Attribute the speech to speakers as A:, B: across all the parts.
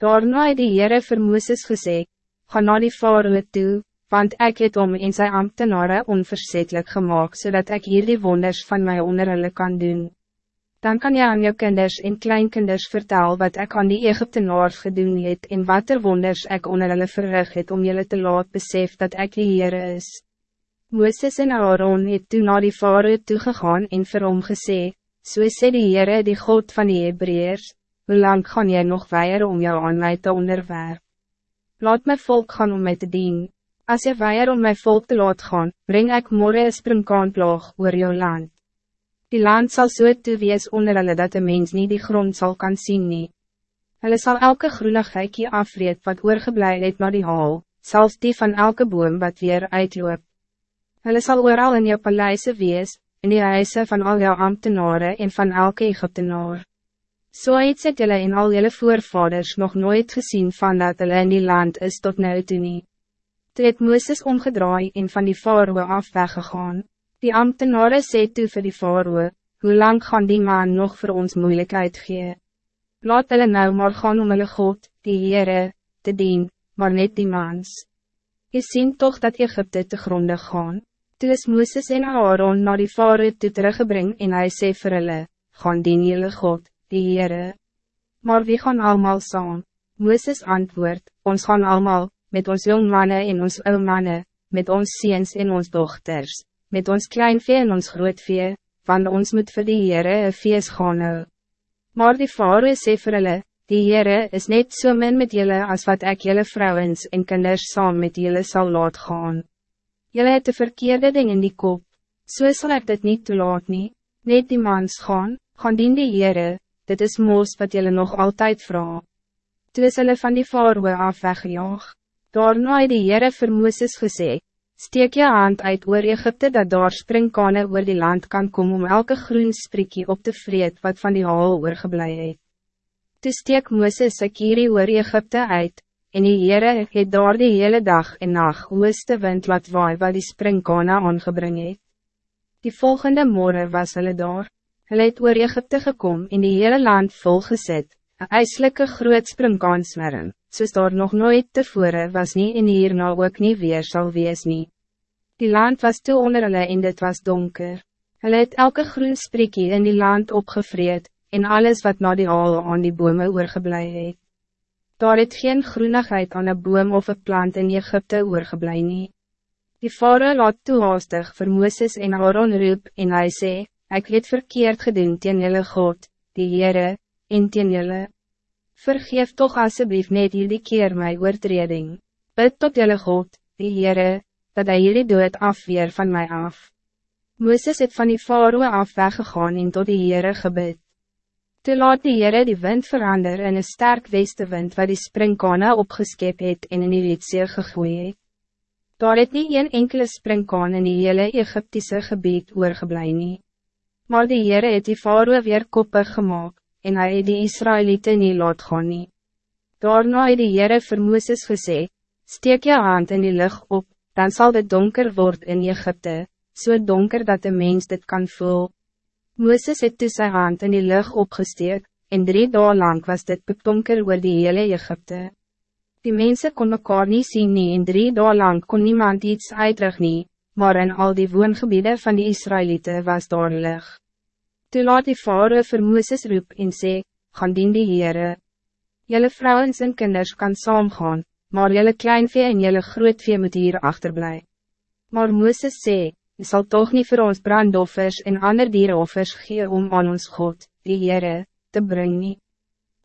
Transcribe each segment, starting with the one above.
A: Daarna het die Heere vir Mooses gesê, Ga na die Faroe toe, want ik het om in sy ambtenare onverzetelijk gemaakt, zodat ik hier die wonders van mij onder hulle kan doen. Dan kan je aan jou kinders en kleinkinders vertel wat ik aan die Egyptenaars gedoen het en wat er wonders ik onder hulle verrig het om jullie te laat besef dat ik die Heere is. Mooses en Aaron het toen naar die Faroe toegegaan en vir hom gesê, So sê die Heere die God van die Hebreërs, hoe lang gaan jy nog weier om jou aan mij te onderwerp? Laat my volk gaan om mij te dienen. Als je weier om mijn volk te laat gaan, breng ik morgen een springkaanplaag oor jou land. Die land zal so toe wees onder hulle dat de mens niet die grond zal kan zien nie. Hulle sal elke groenigheidje afreed wat oorgeblij het na die haal, zelfs die van elke boom wat weer uitloop. Hulle sal ooral in jou paleise wees, in die huise van al jou ambtenaren en van elke Egyptenaar. So het julle en al julle voorvaders nog nooit gezien van dat hulle in die land is tot nou toe nie. Toe het Mooses omgedraai en van die faroe af weggegaan. Die ambtenare sê toe vir die faroe, hoe lang gaan die man nog voor ons moeilijkheid gee? Laat hulle nou maar gaan om hulle God, die Heere, te dien, maar net die mans. Je ziet toch dat Egypte te gronde gaan. Toe is Mooses en Aaron naar die faroe toe teruggebring en hy sê vir hulle, gaan dien julle God, die Heere. Maar wie gaan allemaal saam? Mooses antwoord, ons gaan allemaal, met ons jong mannen en ons ou mannen, met ons ziens en ons dochters, met ons kleinvee en ons grootvee, want ons moet vir die Heere een feest gaan hou. Maar die vader sê vir hulle, die Heere is net so min met julle als wat ik julle vrouwens en kinders saam met julle zal laat gaan. Julle het de verkeerde ding in die kop, so sal ek dit niet toelaat nie, net die mans gaan, gaan dien die Heere, dit is moos wat julle nog altijd vraag. Toe is hulle van die vader af weggejaagd. Daarna het die Heere vir Mooses gesê, steek je hand uit oor Egypte dat daar springkane oor die land kan komen om elke groen spriekie op te vreet wat van die haal oorgeblij het. Toe steek Mooses sy kierie oor Egypte uit, en die Heere het daar die hele dag en nacht ooste wind laat waai wat die springkane aangebring het. Die volgende morgen was hulle daar, hulle het oor Egypte gekom en die hele land volgezet, een ijselijke groot springkaansmerring soos daar nog nooit tevore was nie en hierna ook nie weer sal wees nie. Die land was toe onder hulle en dit was donker. Hulle het elke groen spriekie in die land opgevreed, en alles wat na die haal aan die bome oorgeblij het. Daar het geen groenigheid aan een boom of een plant in Egypte oorgeblij nie. Die vader laat toe haastig vir Mooses en Aaron roep en hy sê, ek het verkeerd gedoen teen jylle God, die Heere, en teen jylle. Vergeef toch alsjeblieft net jullie keer my oortreding. Bid tot jullie God, die Heere, dat hij jullie dood afweer van mij af. Moeses het van die faroe af weggegaan en tot die Heere gebid. Toe laat die Heere die wind verander in een sterk westenwind wat die springkane opgeskep het en in die rietsee gegooi het. Daar het nie een enkele springkaan in die hele Egyptische gebied oorgeblij nie. Maar die Heere het die faroe weer koppig gemaakt en hij het die Israëlieten niet laat gaan nie. Daarna het die Heere vir Mooses gesê, steek je hand in die lucht op, dan zal het donker worden in Egypte, zo so donker dat de mens dit kan voel. Mooses het toe sy hand in die lucht opgesteek, en drie dagen lang was dit donker oor die hele Egypte. Die mensen kon mekaar niet zien nie en drie dagen lang kon niemand iets uitrig nie, maar in al die woongebieden van die Israëlieten was daar licht. Toe laat die vader vir Mooses roep en sê, gaan dien die Heere. Jelle vrouwens en kinders kan saamgaan, maar jelle kleinvee en jelle grootvee moet hier achterblij. Maar Mooses sê, je zal toch niet voor ons brandoffers en ander dierenoffers gee om aan ons God, die Heere, te brengen.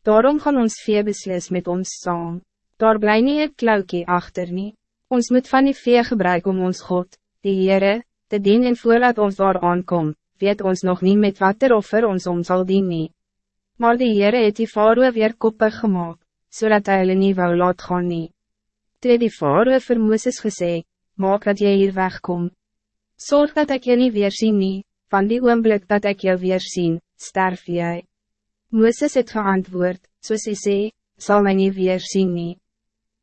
A: Daarom gaan ons vee beslis met ons saam. Daar bly nie een klaukie achter nie. Ons moet van die vee gebruik om ons God, die Heere, te dien en voordat ons daar aankomt weet ons nog niet met wat er offer ons om zal dienen. Maar die Heere het die faroe weer koppig gemaakt, zodat hij hulle nie wou laat gaan nie. Toe die faroe vir Mooses gesê, maak dat jy hier wegkom. Zorg dat ik je niet weer zien nie, van die oomblik dat ik jou weer zien, sterf jy. Mooses het geantwoord, soos hy sê, sal my nie weer zien nie.